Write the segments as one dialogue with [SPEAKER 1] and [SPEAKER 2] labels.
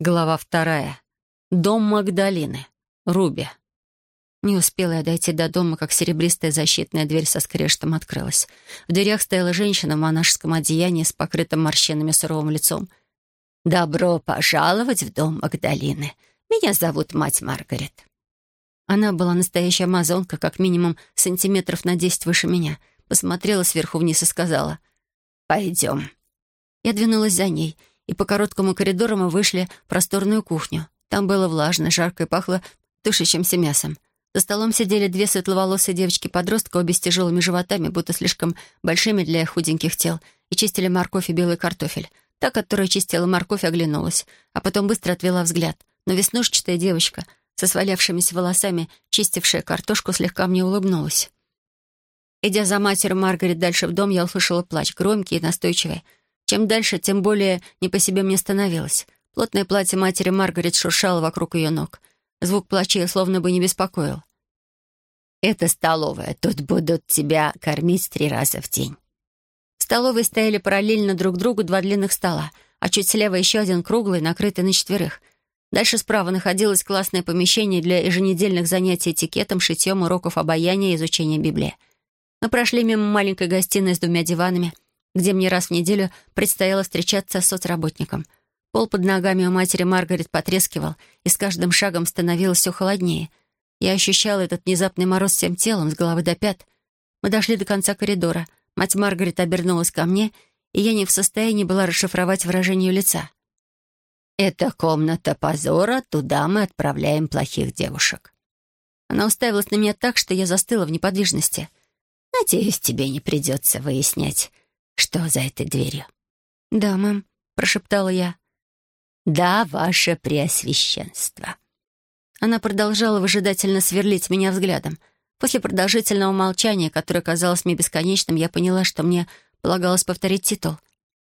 [SPEAKER 1] Глава вторая. Дом Магдалины. Руби. Не успела я дойти до дома, как серебристая защитная дверь со скрештом открылась. В дверях стояла женщина в монашеском одеянии с покрытым морщинами суровым лицом. «Добро пожаловать в дом Магдалины. Меня зовут мать Маргарет». Она была настоящая амазонка, как минимум сантиметров на десять выше меня. Посмотрела сверху вниз и сказала «Пойдем». Я двинулась за ней — и по короткому коридору мы вышли в просторную кухню. Там было влажно, жарко и пахло тушащимся мясом. За столом сидели две светловолосые девочки-подростка, обе с тяжелыми животами, будто слишком большими для худеньких тел, и чистили морковь и белый картофель. Та, которая чистила морковь, оглянулась, а потом быстро отвела взгляд. Но веснушчатая девочка, со свалявшимися волосами, чистившая картошку, слегка мне улыбнулась. Идя за матерью Маргарет дальше в дом, я услышала плач, громкий и настойчивый. Чем дальше, тем более не по себе мне становилось. Плотное платье матери Маргарет шуршало вокруг ее ног. Звук плача словно бы не беспокоил. «Это столовая. Тут будут тебя кормить три раза в день». В столовой стояли параллельно друг другу два длинных стола, а чуть слева еще один круглый, накрытый на четверых. Дальше справа находилось классное помещение для еженедельных занятий этикетом, шитьем, уроков обаяния и изучения Библии. Мы прошли мимо маленькой гостиной с двумя диванами — где мне раз в неделю предстояло встречаться с соцработником. Пол под ногами у матери Маргарет потрескивал, и с каждым шагом становилось все холоднее. Я ощущала этот внезапный мороз всем телом, с головы до пят. Мы дошли до конца коридора. Мать Маргарет обернулась ко мне, и я не в состоянии была расшифровать выражение лица. «Это комната позора, туда мы отправляем плохих девушек». Она уставилась на меня так, что я застыла в неподвижности. «Надеюсь, тебе не придется выяснять, что за этой дверью?»
[SPEAKER 2] «Да, мэм», — прошептала я.
[SPEAKER 1] «Да, ваше преосвященство».
[SPEAKER 2] Она продолжала выжидательно сверлить меня взглядом. После продолжительного молчания, которое казалось мне бесконечным, я поняла, что мне полагалось повторить титул.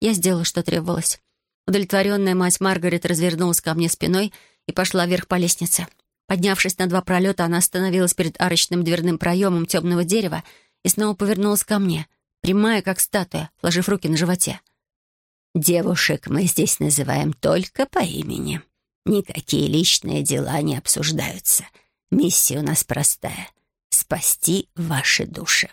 [SPEAKER 2] Я сделала, что требовалось. Удовлетворенная мать Маргарет развернулась ко мне спиной и пошла вверх по лестнице. Поднявшись на два пролета, она остановилась перед арочным дверным проемом темного дерева и снова повернулась ко мне — прямая, как статуя, ложив руки на животе. «Девушек мы здесь называем только по имени. Никакие личные дела не обсуждаются. Миссия у нас простая — спасти ваши души».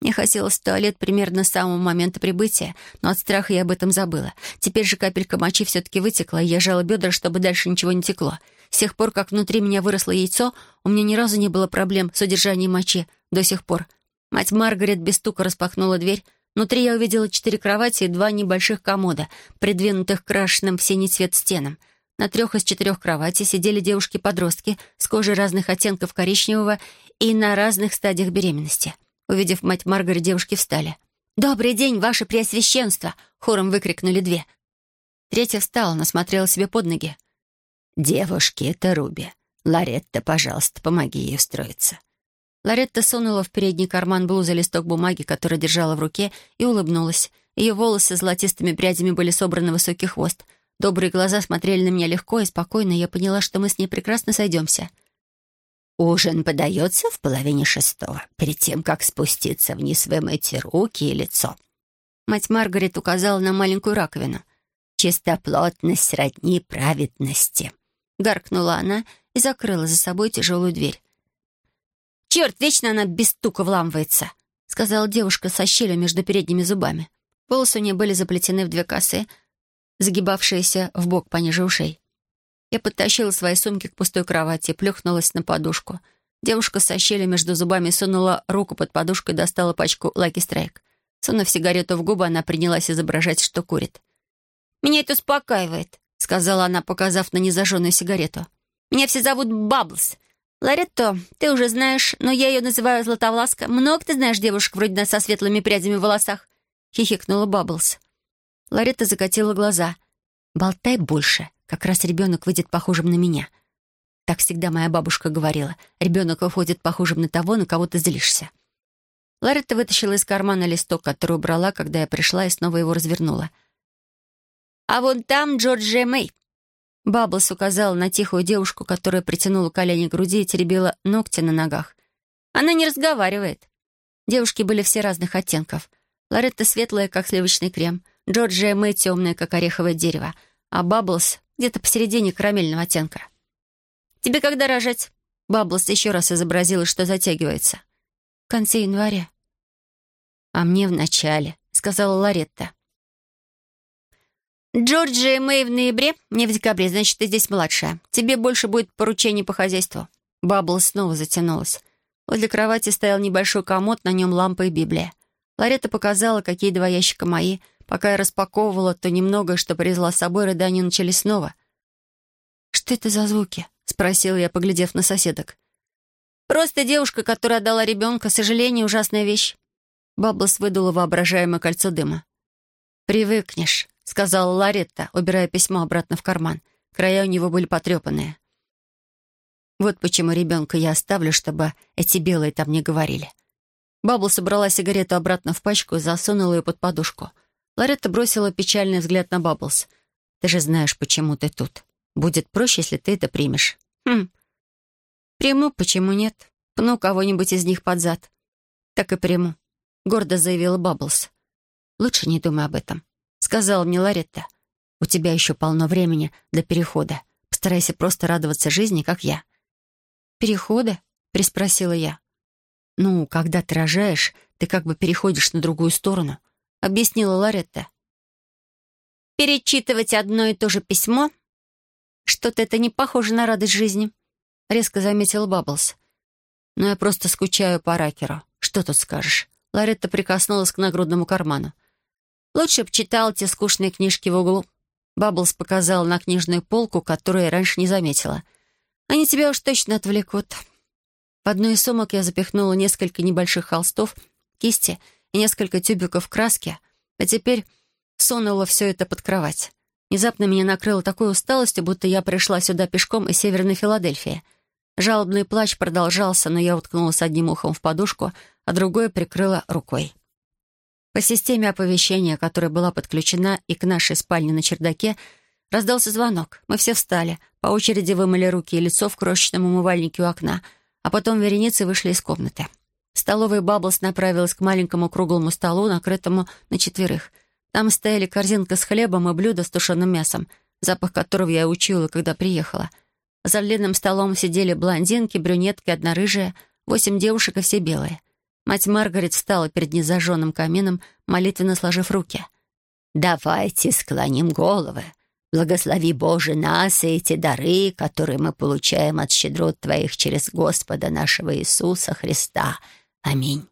[SPEAKER 2] Мне хотелось в туалет примерно с самого момента прибытия, но от страха я об этом забыла. Теперь же капелька мочи все-таки вытекла, и я жала бедра, чтобы дальше ничего не текло. С тех пор, как внутри меня выросло яйцо, у меня ни разу не было проблем с удержанием мочи. До сих пор. Мать Маргарет без стука распахнула дверь. Внутри я увидела четыре кровати и два небольших комода, придвинутых крашенным в синий цвет стенам. На трех из четырех кроватей сидели девушки-подростки с кожей разных оттенков коричневого и на разных стадиях беременности. Увидев мать Маргарет, девушки встали. «Добрый день, ваше преосвященство!» — хором выкрикнули две. Третья встала, но смотрела себе под ноги. «Девушки, это Руби. Ларетта, пожалуйста, помоги ей устроиться». Лоретта сунула в передний карман блузы листок бумаги, который держала в руке, и улыбнулась. Ее волосы с золотистыми прядями были собраны в высокий хвост. Добрые глаза смотрели на меня легко и спокойно, и я поняла, что мы с ней прекрасно сойдемся. «Ужин подается в половине шестого. Перед тем, как спуститься вниз, вымойте руки и лицо». Мать Маргарет указала на маленькую раковину. «Чистоплотность сродни праведности», — гаркнула она и закрыла за собой тяжелую дверь. «Черт, вечно она без стука вламывается», — сказала девушка со щелью между передними зубами. Волосы у нее были заплетены в две косы, загибавшиеся в бок пониже ушей. Я подтащила свои сумки к пустой кровати и плюхнулась на подушку. Девушка со щелью между зубами сунула руку под подушку и достала пачку «Лаки Страйк». Сунув сигарету в губы, она принялась изображать, что курит. «Меня это успокаивает», — сказала она, показав на незажженную сигарету. «Меня все зовут Баблс. «Лоретто, ты уже знаешь, но я ее называю Златовласка. Много ты знаешь девушек вроде нас со светлыми прядями в волосах?» — хихикнула Бабблс. Лоретта закатила глаза. «Болтай больше. Как раз ребенок выйдет похожим на меня». Так всегда моя бабушка говорила. Ребенок выходит похожим на того, на кого ты злишься. Лоретта вытащила из кармана листок, который убрала, когда я пришла, и снова его развернула. «А вон там Джорджия Мэй. Бабблс указала на тихую девушку, которая притянула колени к груди и теребила ногти на ногах. «Она не разговаривает». Девушки были все разных оттенков. Лоретта светлая, как сливочный крем, Джорджия Мэй темная, как ореховое дерево, а Бабблс — где-то посередине карамельного оттенка. «Тебе когда рожать?» Баблс еще раз изобразила, что затягивается. «В конце января». «А мне в начале», — сказала Лоретта. «Джорджи Мэй в ноябре, не в декабре, значит, ты здесь младшая. Тебе больше будет поручений по хозяйству». Баблс снова затянулась. Возле кровати стоял небольшой комод, на нем лампа и Библия. Ларета показала, какие два ящика мои. Пока я распаковывала то немного, что привезла с собой, рыдания начались снова. «Что это за звуки?» — спросила я, поглядев на соседок. «Просто девушка, которая отдала ребенка. Сожаление — ужасная вещь». Баблс выдула воображаемое кольцо дыма. «Привыкнешь», — сказала Ларетта, убирая письмо обратно в карман. Края у него были потрепанные. Вот почему ребенка я оставлю, чтобы эти белые там не говорили. Бабл собрала сигарету обратно в пачку и засунула ее под подушку. Лоретта бросила печальный взгляд на Бабблс. «Ты же знаешь, почему ты тут. Будет проще, если ты это примешь». «Хм. Приму, почему нет? Пну кого-нибудь из них под зад». «Так и приму», — гордо заявила Бабблс. «Лучше не думай об этом», — сказала мне Лоретта. «У тебя еще полно времени для перехода. Постарайся просто радоваться жизни, как я». «Перехода?» — приспросила я. «Ну, когда ты рожаешь, ты как бы переходишь на другую сторону», — объяснила Лоретта. «Перечитывать одно и то же письмо? Что-то это не похоже на радость жизни», — резко заметила Бабблс. «Но я просто скучаю по Ракеру. Что тут скажешь?» Лоретта прикоснулась к нагрудному карману. «Лучше б читал те скучные книжки в углу». Бабблс показала на книжную полку, которую я раньше не заметила — они тебя уж точно отвлекут. В одну из сумок я запихнула несколько небольших холстов, кисти и несколько тюбиков краски, а теперь сунула все это под кровать. Внезапно меня накрыло такой усталостью, будто я пришла сюда пешком из Северной Филадельфии. Жалобный плач продолжался, но я уткнулась одним ухом в подушку, а другое прикрыла рукой. По системе оповещения, которая была подключена и к нашей спальне на чердаке, Раздался звонок. Мы все встали, по очереди вымыли руки и лицо в крошечном умывальнике у окна, а потом вереницы вышли из комнаты. Столовая Бабблс направилась к маленькому круглому столу, накрытому на четверых. Там стояли корзинка с хлебом и блюдо с тушеным мясом, запах которого я учуяла, когда приехала. За длинным столом сидели блондинки, брюнетки, однорыжие, восемь девушек и все белые. Мать Маргарет встала перед незажженным камином, молитвенно сложив руки. «Давайте склоним головы», Благослови, Боже, нас и эти дары, которые мы получаем от щедрот Твоих через Господа нашего Иисуса Христа. Аминь».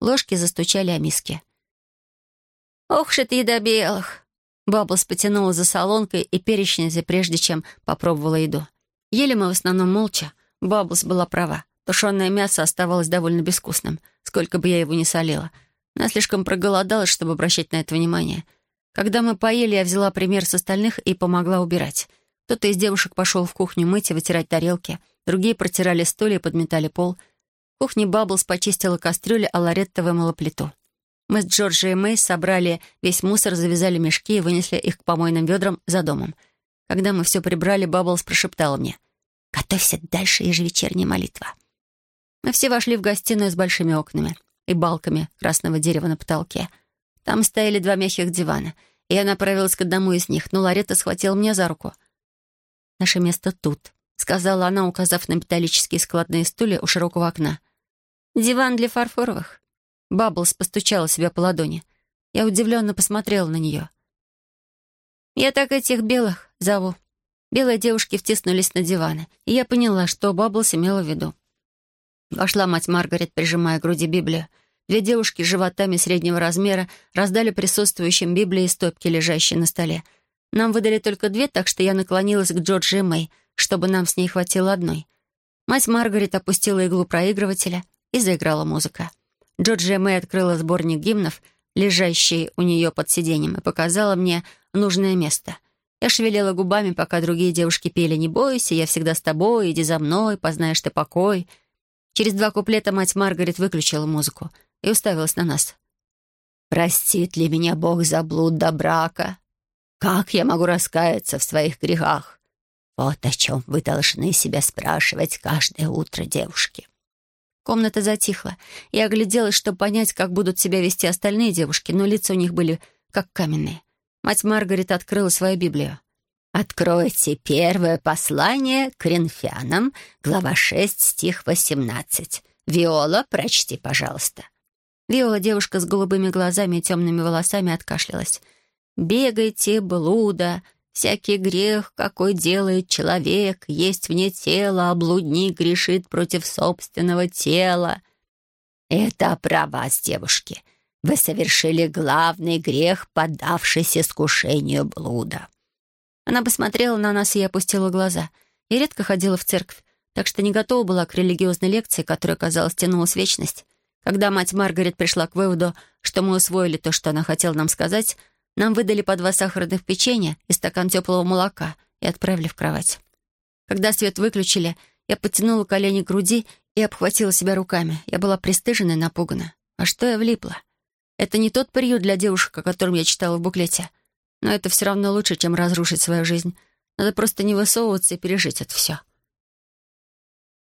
[SPEAKER 2] Ложки застучали о миске. «Ох ж это еда белых!» Баблс потянула за солонкой и перечницы, прежде чем попробовала еду. Ели мы в основном молча. Баблс была права. Тушеное мясо оставалось довольно безвкусным, сколько бы я его ни солила. Она слишком проголодалась, чтобы обращать на это внимание — когда мы поели, я взяла пример с остальных и помогла убирать. Кто-то из девушек пошел в кухню мыть и вытирать тарелки, другие протирали стулья и подметали пол. В кухне Бабблс почистила кастрюли, а Лоретта вымыла плиту. Мы с Джорджи и Мэй собрали весь мусор, завязали мешки и вынесли их к помойным ведрам за домом. Когда мы все прибрали, Бабблс прошептала мне «Готовься дальше ежевечерняя молитва». Мы все вошли в гостиную с большими окнами и балками красного дерева на потолке — там стояли два мягких дивана, и я направилась к одному из них, но Ларета схватила меня за руку. «Наше место тут», — сказала она, указав на металлические складные стулья у широкого окна. «Диван для фарфоровых». Бабблс постучала себя по ладони. Я удивленно посмотрела на нее. «Я так этих белых зову». Белые девушки втиснулись на диваны, и я поняла, что Бабблс имела в виду. Вошла мать Маргарет, прижимая к груди Библию. Две девушки с животами среднего размера раздали присутствующим Библии и стопки, лежащие на столе. Нам выдали только две, так что я наклонилась к Джорджи и Мэй, чтобы нам с ней хватило одной. Мать Маргарет опустила иглу проигрывателя, и заиграла музыка. Джорджи и Мэй открыла сборник гимнов, лежащий у нее под сиденьем, и показала мне нужное место. Я шевелила губами, пока другие девушки пели «Не бойся, я всегда с тобой, иди за мной, познаешь ты покой». Через два куплета мать Маргарет выключила музыку — и уставилась на нас. «Простит ли меня Бог за блуд до брака? Как я могу раскаяться в своих грехах? Вот о чем вы должны себя спрашивать каждое утро, девушки». Комната затихла. Я огляделась, чтобы понять, как будут себя вести остальные девушки, но лица у них были как каменные. Мать Маргарет открыла свою Библию.
[SPEAKER 3] Откройте первое послание к Коринфянам, глава 6, стих 18. Виола, прочти, пожалуйста.
[SPEAKER 2] Виола, девушка с голубыми глазами и темными волосами, откашлялась. «Бегайте, блуда, всякий грех, какой делает человек, есть вне тела, а блудник грешит против собственного тела».
[SPEAKER 3] «Это про вас, девушки. Вы совершили главный грех, поддавшись искушению блуда».
[SPEAKER 2] Она посмотрела на нас и опустила глаза. Я редко ходила в церковь, так что не готова была к религиозной лекции, которая, казалось, тянулась вечность. Когда мать Маргарет пришла к выводу, что мы усвоили то, что она хотела нам сказать, нам выдали по два сахарных печенья и стакан теплого молока и отправили в кровать. Когда свет выключили, я подтянула колени к груди и обхватила себя руками. Я была пристыжена и напугана. А что я влипла? Это не тот приют для девушек, о котором я читала в буклете. Но это все равно лучше, чем разрушить свою жизнь. Надо просто не высовываться и пережить это все.